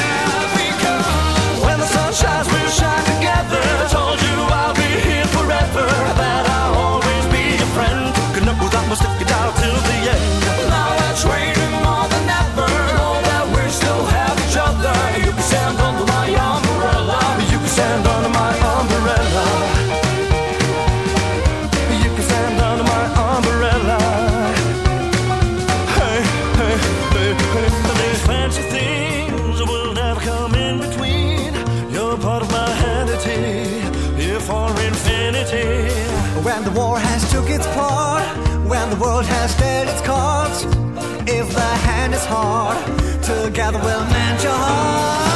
S7: World has dealt its cards, if the hand is hard, together we'll mend your heart.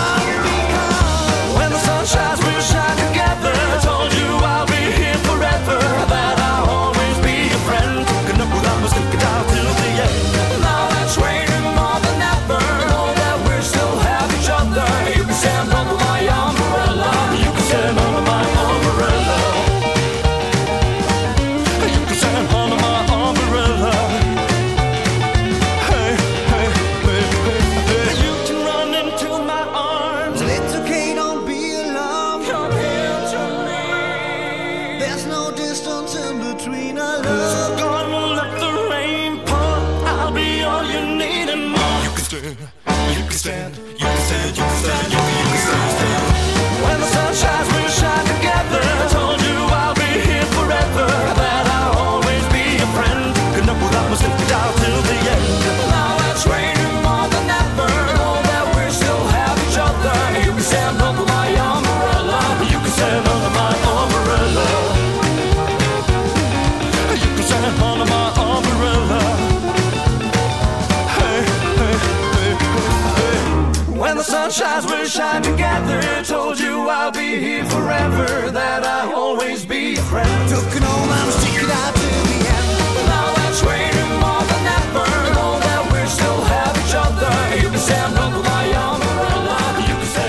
S12: Shines, we'll shine together. Told you I'll be here forever. That I'll always be your friend.
S7: Took an old man, stick it out till the end.
S2: Now we're trading more than ever. Know that we still have each other. You can stand under my umbrella.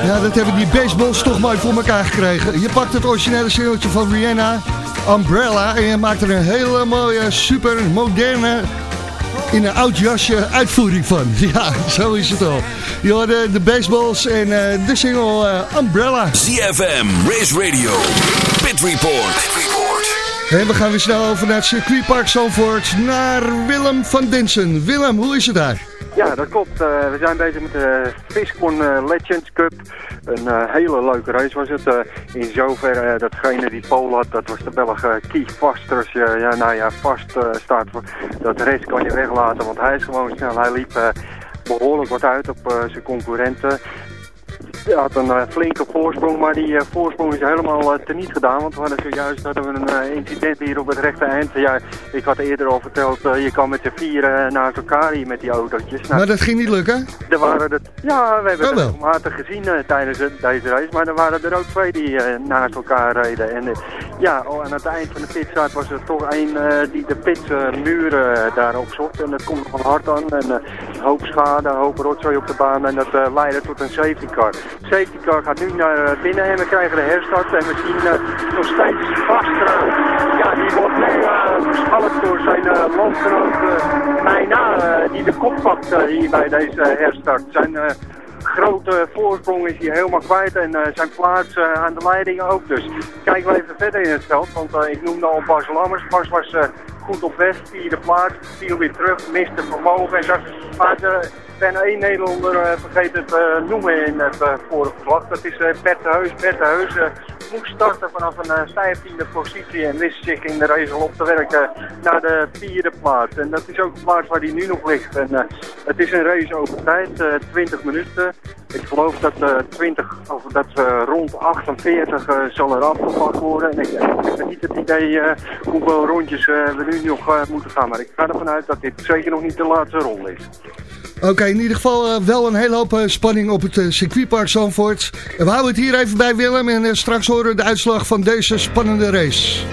S1: Ja, dat hebben die baseballs toch mooi voor elkaar gekregen. Je pakt het originele singeltje van Rihanna, Umbrella, en je maakt er een hele mooie, super moderne, in een oud jasje uitvoering van. [LAUGHS] Ja, zo is het al. Je hoorde de baseballs en eh, de single eh, Umbrella.
S13: ZFM, Race Radio, Pit Report.
S1: We gaan weer snel over naar het circuitpark Zandvoort, naar Willem van Dinsen. Willem, hoe is het daar?
S6: Ja, dat klopt. Eh, we zijn bezig met de Fiscon eh, Legends Cup. Een eh, hele leuke race was het. In zoverre, datgene die Pool had, dat was de Belg Keith Vasters. Ja, nou ja, vast staat. Dat rest kan je weglaten, want hij is gewoon snel. Hij liep eh, behoorlijk wat uit op zijn concurrenten. Had een eh, flinke voorsprong, maar die eh, voorsprong is helemaal uh, teniet gedaan. Want we hadden zojuist hadden we een eh, incident hier op het rechte eind. Ja, ik had eerder al verteld, eh, je kan met de vier naast elkaar hier met die autootjes. Nou,
S1: Maar dat ging niet lukken?
S6: er waren er, ja, we hebben
S1: Oh,
S6: het regelmatig gezien eh, tijdens deze race, maar er waren er ook twee die eh, naast elkaar reden. En eh, ja, oh, aan het eind van de pitstraat was er toch één eh, die de pitmuren daar opzocht. En dat komt wel hard aan. En eh, een hoop schade, een hoop rotzooi op de baan en dat eh, leidde tot een safety car. Car gaat nu naar eh, binnen en we krijgen de herstart. En we zien eh, nog steeds vast. eh, ja, die wordt nu uh, door zijn landgenoot eh, die de kop pakt hier bij deze herstart. Zijn grote voorsprong is hij helemaal kwijt en zijn plaats aan de leiding ook. Dus kijken we even verder in het veld, want ik noemde al Bas Lammers. Bas was goed op weg, vierde plaats, viel weer terug, miste vermogen en. Maar de ben één Nederlander eh, vergeten te eh, noemen in het eh, vorige verslag. Dat is Bert de Heus. Bert Heus moest starten vanaf een eh, 15e positie en wist zich in de race al op te werken naar de vierde plaats. En dat is ook de plaats waar hij nu nog ligt. En, het is een race over tijd, eh, 20 minuten. Ik geloof dat, eh 20, of dat eh, rond 48 eh, zal er afgepakt worden. En ik, ik heb niet het idee hoeveel rondjes we nu nog moeten gaan. Maar ik ga ervan uit dat dit zeker nog niet de laatste ronde is.
S5: Oké, in ieder geval eh, wel een hele hoop eh, spanning op het eh, circuitpark Zandvoort. En we houden het hier even bij Willem en straks horen we de uitslag van deze spannende race.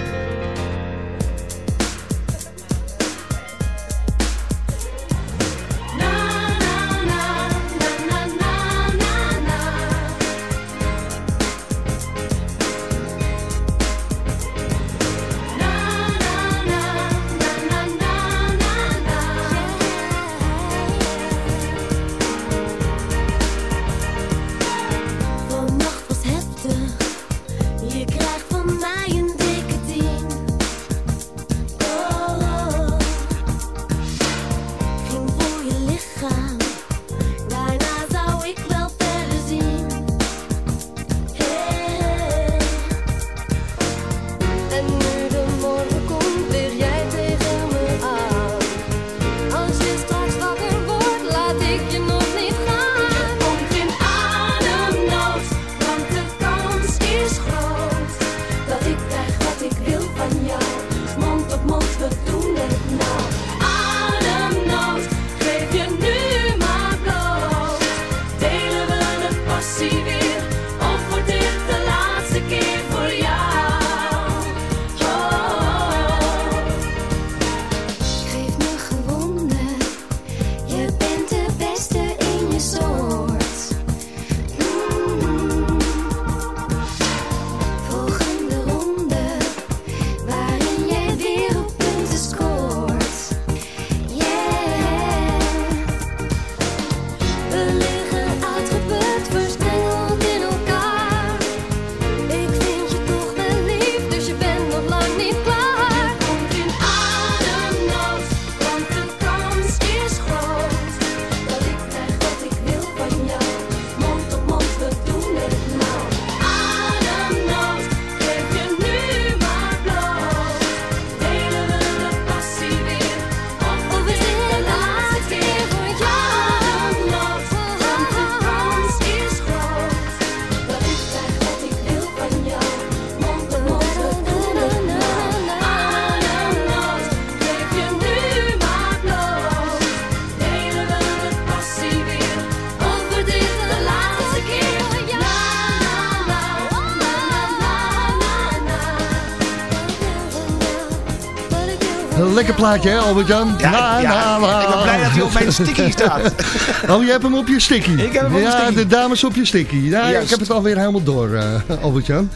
S5: Plaatje, hè, Albert-Jan?
S4: Ja, ja, ik ben blij dat hij op mijn sticky staat. [LAUGHS]
S5: oh, je hebt hem op je sticky?
S4: Ik heb hem op mijn
S5: ja,
S4: sticky.
S5: de dames op je sticky. Ja,
S4: Juist.
S5: ik heb het alweer helemaal door, eh, Albert-Jan.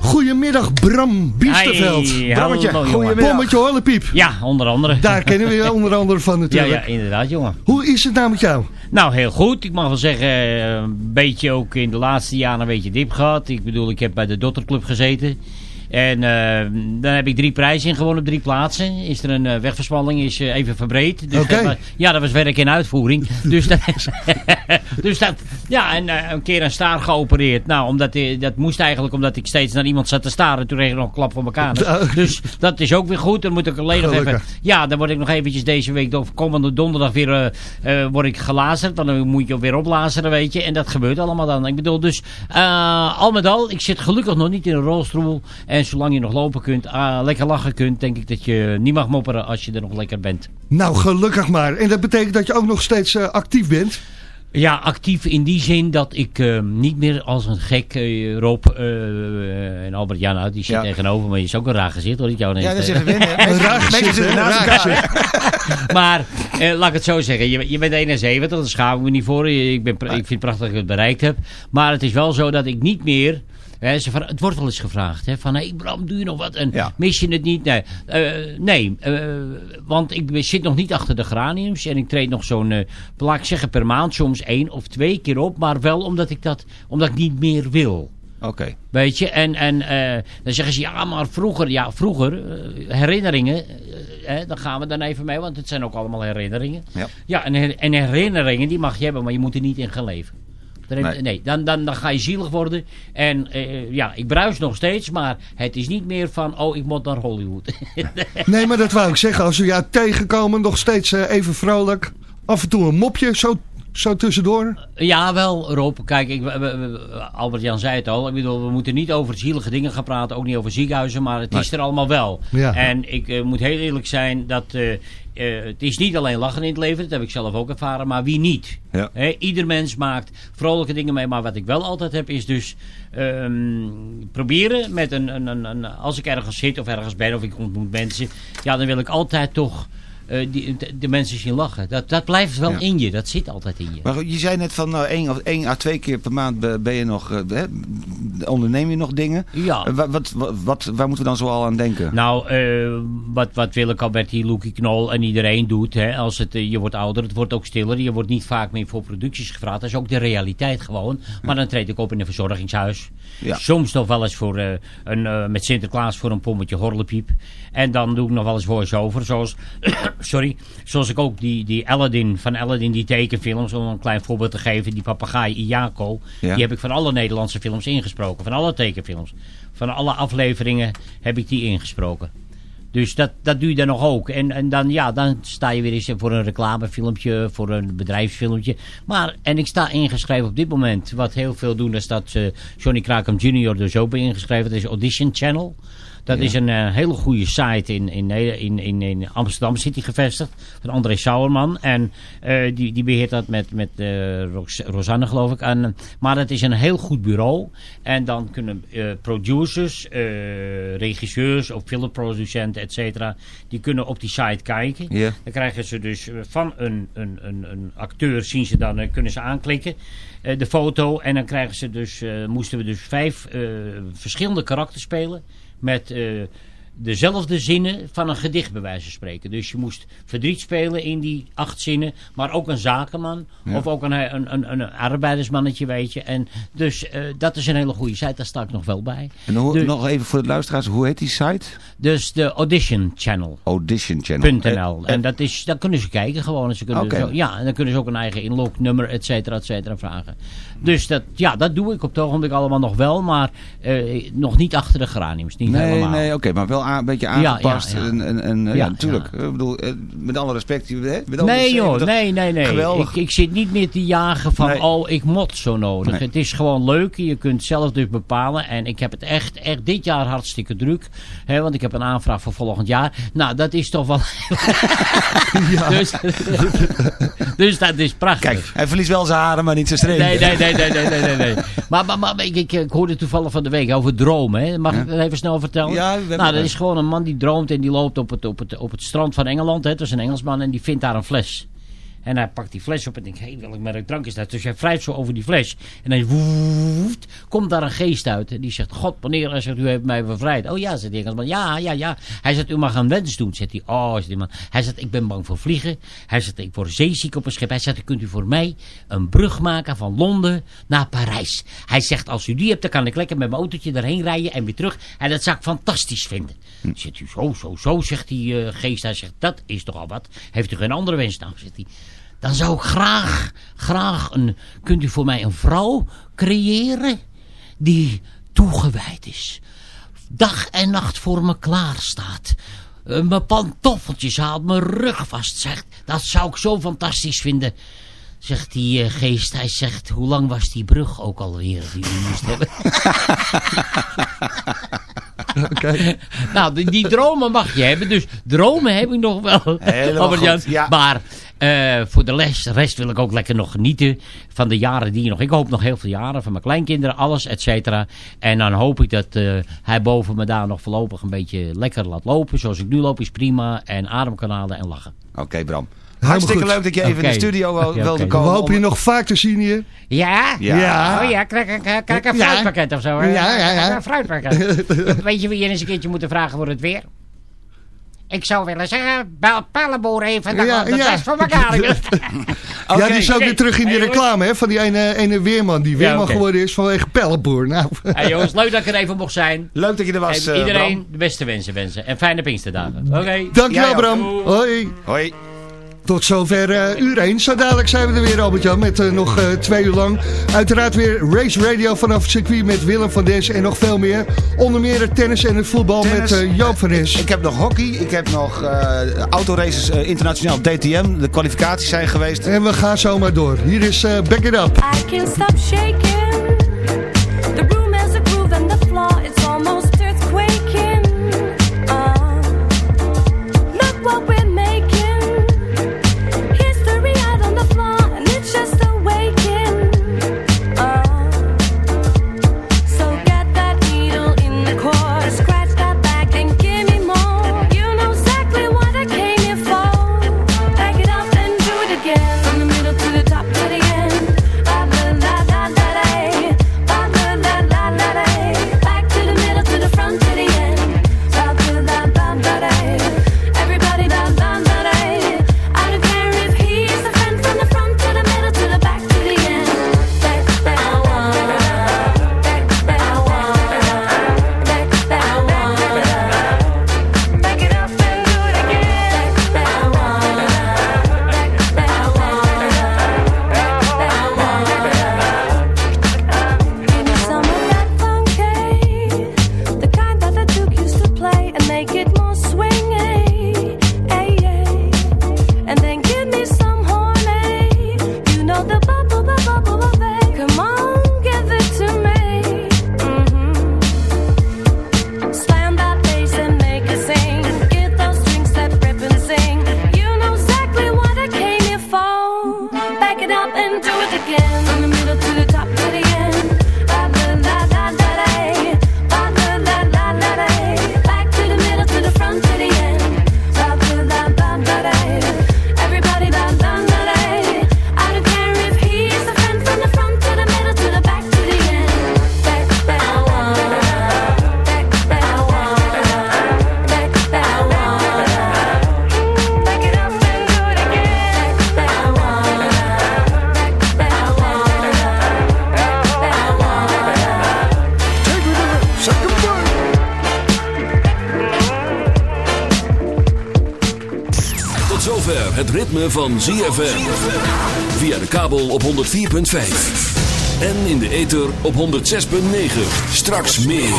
S5: Goedemiddag, Bram Biesterveld.
S14: Hey,
S5: Brammetje, goedemiddag. Bommetje Horlepiep.
S14: Ja, onder andere.
S5: Daar [LAUGHS] kennen we je onder andere van
S14: Ja,
S5: natuurlijk.
S14: ja, inderdaad, jongen.
S5: Hoe is het nou met jou?
S14: Nou, heel goed. Ik mag wel zeggen, eh, een beetje ook in de laatste jaren een beetje dip gehad. Ik bedoel, ik heb bij de Dotterclub gezeten. En eh, dan heb ik drie prijzen in gewonnen op drie plaatsen. Is er een eh, wegversmalling, is eh, even verbreed. Dus dat ja, dat was werk in uitvoering. [LAUGHS] dus dat, [LAUGHS] dus dat, ja, en eh, een keer een staar geopereerd. Nou, omdat, dat moest eigenlijk omdat ik steeds naar iemand zat te staren. Toen kreeg ik nog een klap van elkaar. [LAUGHS] Dus dat is ook weer goed. Dan moet ik alleen nog even... Ja, dan word ik nog eventjes deze week, of komende donderdag weer, word ik gelazerd. Dan moet je weer oplazeren, weet je. En dat gebeurt allemaal dan. Ik bedoel, dus al met al, ik zit gelukkig nog niet in een rolstoel. En zolang je nog lopen kunt, ah, lekker lachen kunt, denk ik dat je niet mag mopperen als je er nog lekker bent.
S5: Nou, gelukkig maar. En dat betekent dat je ook nog steeds eh, actief bent.
S14: Ja, actief in die zin dat ik eh, niet meer als een gek eh, Rob en Albert Jan uit, die zit
S4: Ja.
S14: tegenover me. Je is ook een raar gezicht hoor, ik jou
S4: Ja, dat is. [LAUGHS]
S5: Een raar gezicht,
S4: naast
S5: Raar
S4: elkaar. [LAUGHS]
S14: Maar eh, laat ik het zo zeggen. Je, je bent 71, daar schaam ik me niet voor. Ik, ben, ik vind het prachtig dat ik het bereikt heb. Maar het is wel zo dat ik niet meer... Hè, ze van, het wordt wel eens gevraagd. Hè, van, hey Bram, doe je nog wat? En
S4: Ja.
S14: mis je het niet? Nee, Eh, nee eh, want ik zit nog niet achter de graniums. En ik treed nog zo'n, eh, laat ik zeggen, per maand soms één of twee keer op. Maar wel omdat ik dat omdat ik niet meer wil.
S4: Oké.
S14: Weet je, en, en dan zeggen ze, ja, maar vroeger, ja, vroeger, herinneringen, eh, hè, dan gaan we dan even mee, want het zijn ook allemaal herinneringen.
S4: Ja.
S14: Ja, en, en herinneringen, die mag je hebben, maar je moet er niet in gaan leven.
S4: Nee.
S14: nee, dan, dan, dan ga je zielig worden. En eh, ja, ik bruis nog steeds, maar het is niet meer van, oh, ik moet naar Hollywood. [LAUGHS]
S1: Nee, maar dat wou ik zeggen. Als we jou tegenkomen, nog steeds eh, even vrolijk. Af en toe een mopje, zo, zo tussendoor.
S14: Ja, wel, Rob. Kijk, ik, we- we- we- Albert-Jan zei het al. Ik bedoel, we moeten niet over zielige dingen gaan praten. Ook niet over ziekenhuizen, maar het is er allemaal wel.
S1: Ja.
S14: En ik eh, moet heel eerlijk zijn dat... eh, eh, het is niet alleen lachen in het leven, dat heb ik zelf ook ervaren, maar wie niet?
S4: Ja.
S14: Ieder mens maakt vrolijke dingen mee, maar wat ik wel altijd heb is dus ehm, proberen met een, een, een, een- als ik ergens zit of ergens ben of ik ontmoet mensen, ja dan wil ik altijd toch die, de, mensen zien lachen. Dat, dat blijft wel
S4: Ja.
S14: in je, dat zit altijd in je.
S4: Maar je zei net van nou, één, of, één à twee keer per maand be- ben je nog, eh, hè, onderneem je nog dingen.
S14: Ja.
S4: Eh, wa- wat, wat, wat, waar moeten we dan zo al aan denken?
S14: Nou, eh, wat, wat Willeke Alberti, Loekie Knol en iedereen doet. Hè, als het, eh, je wordt ouder, het wordt ook stiller. Je wordt niet vaak meer voor producties gevraagd. Dat is ook de realiteit gewoon. Maar dan treed ik op in een verzorgingshuis.
S4: Ja.
S14: Soms nog wel eens voor, eh, een, eh, met Sinterklaas voor een pommetje horlepiep. En dan doe ik nog wel eens voice-over. Zoals, [COUGHS] sorry, zoals ik ook die, die Aladdin, van Aladdin, die tekenfilms. Om een klein voorbeeld te geven. Die papegaai Iako.
S4: Ja.
S14: Die heb ik van alle Nederlandse films ingesproken. Van alle tekenfilms. Van alle afleveringen heb ik die ingesproken. Dus dat, dat doe je dan nog ook. En, en dan, ja, dan sta je weer eens voor een reclamefilmpje, voor een bedrijfsfilmpje. Maar, en ik sta ingeschreven op dit moment. Wat heel veel doen, daar staat eh, Johnny Krakem Jr. dus ook bij ingeschreven. Dat is Audition Channel. Dat
S4: Ja.
S14: is een eh, hele goede site in, in, in, in, in Amsterdam City gevestigd. Van André Sauerman. En eh, die, die beheert dat met, met eh, Ros- Rosanne geloof ik. En, maar het is een heel goed bureau. En dan kunnen producers, regisseurs of filmproducenten, et cetera. Die kunnen op die site kijken.
S4: Ja.
S14: Dan krijgen ze dus van een, een, een, een acteur zien ze dan, kunnen ze aanklikken. de foto. En dan krijgen ze dus, moesten we dus vijf verschillende karakters spelen. Met eh, dezelfde zinnen van een gedicht bij wijze van spreken. Dus je moest verdriet spelen in die acht zinnen. Maar ook een zakenman.
S4: Ja.
S14: Of ook een, een, een, een arbeidersmannetje, weet je. En dus eh, dat is een hele goede site. Daar sta ik nog wel bij.
S4: En hoe,
S14: Dus-
S4: nog even voor de luisteraars, hoe heet die site?
S14: Dus de Audition Channel.
S4: Audition Channel. Eh,
S14: En dat is, daar kunnen ze kijken gewoon. En Ze kunnen zo, ja, en dan kunnen ze ook een eigen inlognummer, et cetera, et cetera, vragen. Dus dat, ja, dat doe ik op het ogenblik allemaal nog wel, maar eh, nog niet achter de geraniums. Niet
S4: Nee,
S14: helemaal.
S4: nee, oké, maar wel een beetje
S14: Ja, ja,
S4: aangepast.
S14: ja.
S4: En, en, en, eh, ja,
S14: Ja,
S4: natuurlijk. Ik bedoel, eh, met alle respect. Hè, met alle
S14: Nee joh, nee, nee, nee.
S4: Geweldig.
S14: Ik, ik zit niet meer te jagen van,
S4: Nee.
S14: oh, ik mot zo nodig.
S4: Nee.
S14: Het is gewoon leuk. Je kunt zelf dus bepalen. En ik heb het echt, echt dit jaar hartstikke druk. Hè, want ik heb een aanvraag voor volgend jaar. Nou, dat is toch wel... [LAUGHS] [LAUGHS] dus, [LAUGHS] dus dat is prachtig.
S4: Kijk, hij verliest wel zijn haren, maar niet zijn strepen.
S14: Nee, nee, nee, nee, nee, nee, nee. Maar, maar, maar ik, ik, ik hoorde toevallig van de week over dromen. Hè. Mag ik dat even snel vertellen?
S4: Ja, we
S14: nou, dat is gewoon een man die droomt en die loopt op het, op het, op het strand van Engeland. Het is een Engelsman en die vindt daar een fles. En hij pakt die fles op en denkt, hé, hey, welk merk drank is dat? Dus hij wrijft zo over die fles. En dan woeft, komt daar een geest uit. En die zegt, god, wanneer? Hij zegt, u heeft mij bevrijd. Oh ja, zegt die Engelsman. Ja, ja, ja. Hij zegt, u mag een wens doen. Zegt hij, oh, zegt die man. Hij zegt, ik ben bang voor vliegen. Hij zegt, ik word zeeziek op een schip. Hij zegt, kunt u voor mij een brug maken van Londen naar Parijs. Hij zegt, als u die hebt, dan kan ik lekker met mijn autootje erheen rijden en weer terug. En dat zou ik fantastisch vinden. Zegt u, zo, zo, zo, zegt die eh, geest. Hij zegt, dat is toch al wat. Heeft u geen andere wens? Nou, zegt hij, dan zou ik graag, graag een, kunt u voor mij een vrouw creëren die toegewijd is. Dag en nacht voor me klaar staat. Mijn pantoffeltjes haalt, mijn rug vast zegt. Dat zou ik zo fantastisch vinden. Zegt die eh, geest, hij zegt, hoe lang was die brug ook alweer die u moest hebben? [LAUGHS] nou, die, die dromen mag je hebben. Dus dromen heb ik nog wel.
S4: Helemaal goed, ja.
S14: Maar eh, voor de les, de rest wil ik ook lekker nog genieten van de jaren die nog... Ik hoop nog heel veel jaren van mijn kleinkinderen, alles, et cetera. En dan hoop ik dat eh, hij boven me daar nog voorlopig een beetje lekker laat lopen. Zoals ik nu loop is prima. En ademkanalen en lachen.
S4: Oké, Bram. Hartstikke leuk dat je even in de studio wil-
S14: Oké,
S4: wilde
S14: oké.
S1: We
S4: komen.
S1: hopen je nog vaak te zien hier.
S14: Ja?
S4: Ja.
S14: Oh ja, krijg ik een
S1: Ja.
S14: fruitpakket of zo? hè?
S1: Ja, ja, ja.
S14: Een fruitpakket. [LAUGHS] Weet je wie je eens een keertje moet vragen voor het weer? Ik zou willen zeggen, bel Pallenboer even, dan
S1: Ja, ja.
S14: best voor elkaar. [LAUGHS]
S1: Ja, die is ook
S14: Oké.
S1: weer terug in die
S14: Hey,
S1: reclame hè, van die ene, ene weerman. Die weerman geworden is vanwege Pellenboer. Nou, [LAUGHS]
S14: Hey jongens, leuk dat ik er even mocht zijn.
S4: Leuk dat je er was,
S14: En
S4: eh,
S14: iedereen
S4: Bram.
S14: de beste wensen wensen. En fijne Pinksterdagen. Oké.
S1: Dankjewel. Bram. Hoi.
S4: Hoi.
S1: Tot zover eh, uur 1. Zo dadelijk zijn we er weer, Albert-Jan, met eh, nog eh, twee uur lang. Uiteraard weer Race Radio vanaf het circuit met Willem van Des en nog veel meer. Onder meer het tennis en het voetbal
S4: Tennis.
S1: met eh, Joop van Des.
S4: Ik heb nog hockey, ik heb nog eh autoraces internationaal DTM. De kwalificaties zijn geweest.
S1: En we gaan zomaar door. Hier is eh, Back It Up.
S5: I can't stop shaking.
S3: ZFM. Via de kabel op 104.5. En in de ether op 106.9. Straks meer.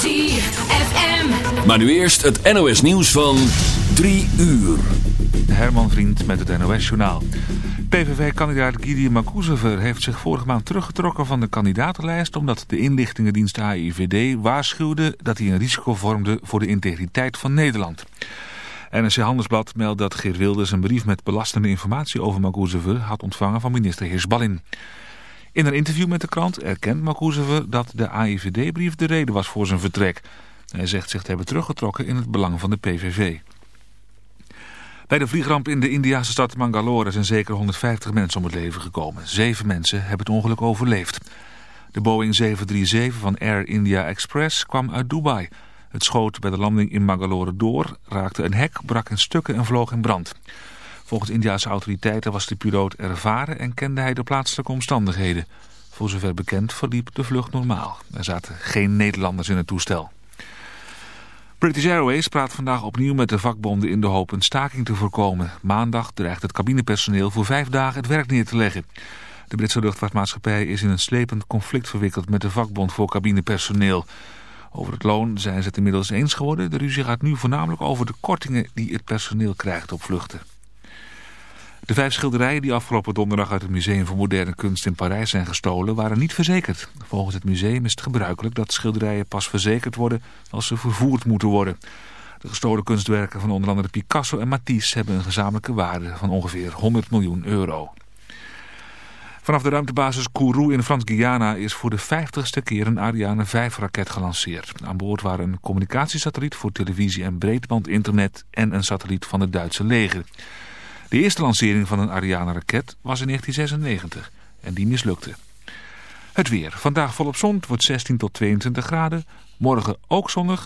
S2: ZFM.
S3: Maar nu eerst het NOS nieuws van 3 uur.
S15: Herman Vriend met het NOS-journaal. PVV-kandidaat Gideon Makuzever heeft zich vorige maand teruggetrokken van de kandidatenlijst... omdat de inlichtingendienst AIVD waarschuwde dat hij een risico vormde voor de integriteit van Nederland. NRC Handelsblad meldt dat Geert Wilders een brief met belastende informatie over Makuzever had ontvangen van minister Heersballin. In een interview met de krant erkent Makuzever dat de AIVD-brief de reden was voor zijn vertrek. Hij zegt zich te hebben teruggetrokken in het belang van de PVV. Bij de vliegramp in de Indiase stad Mangalore zijn zeker 150 mensen om het leven gekomen. Zeven mensen hebben het ongeluk overleefd. De Boeing 737 van Air India Express kwam uit Dubai. Het schoot bij de landing in Mangalore door, raakte een hek, brak in stukken en vloog in brand. Volgens Indiase autoriteiten was de piloot ervaren en kende hij de plaatselijke omstandigheden. Voor zover bekend verliep de vlucht normaal. Er zaten geen Nederlanders in het toestel. British Airways praat vandaag opnieuw met de vakbonden in de hoop een staking te voorkomen. Maandag dreigt het cabinepersoneel voor vijf dagen het werk neer te leggen. De Britse luchtvaartmaatschappij is in een slepend conflict verwikkeld met de vakbond voor cabinepersoneel. Over het loon zijn ze het inmiddels eens geworden. De ruzie gaat nu voornamelijk over de kortingen die het personeel krijgt op vluchten. De vijf schilderijen die afgelopen donderdag uit het Museum voor Moderne Kunst in Parijs zijn gestolen waren niet verzekerd. Volgens het museum is het gebruikelijk dat schilderijen pas verzekerd worden als ze vervoerd moeten worden. De gestolen kunstwerken van onder andere Picasso en Matisse hebben een gezamenlijke waarde van ongeveer 100 miljoen euro. Vanaf de ruimtebasis Kourou in Frans-Guyana is voor de vijftigste keer een Ariane 5-raket gelanceerd. Aan boord waren een communicatiesatelliet voor televisie en breedbandinternet en een satelliet van het Duitse leger. De eerste lancering van een Ariane-raket was in 1996 en die mislukte. Het weer. Vandaag volop zon. Wordt 16 tot 22 graden. Morgen ook zonnig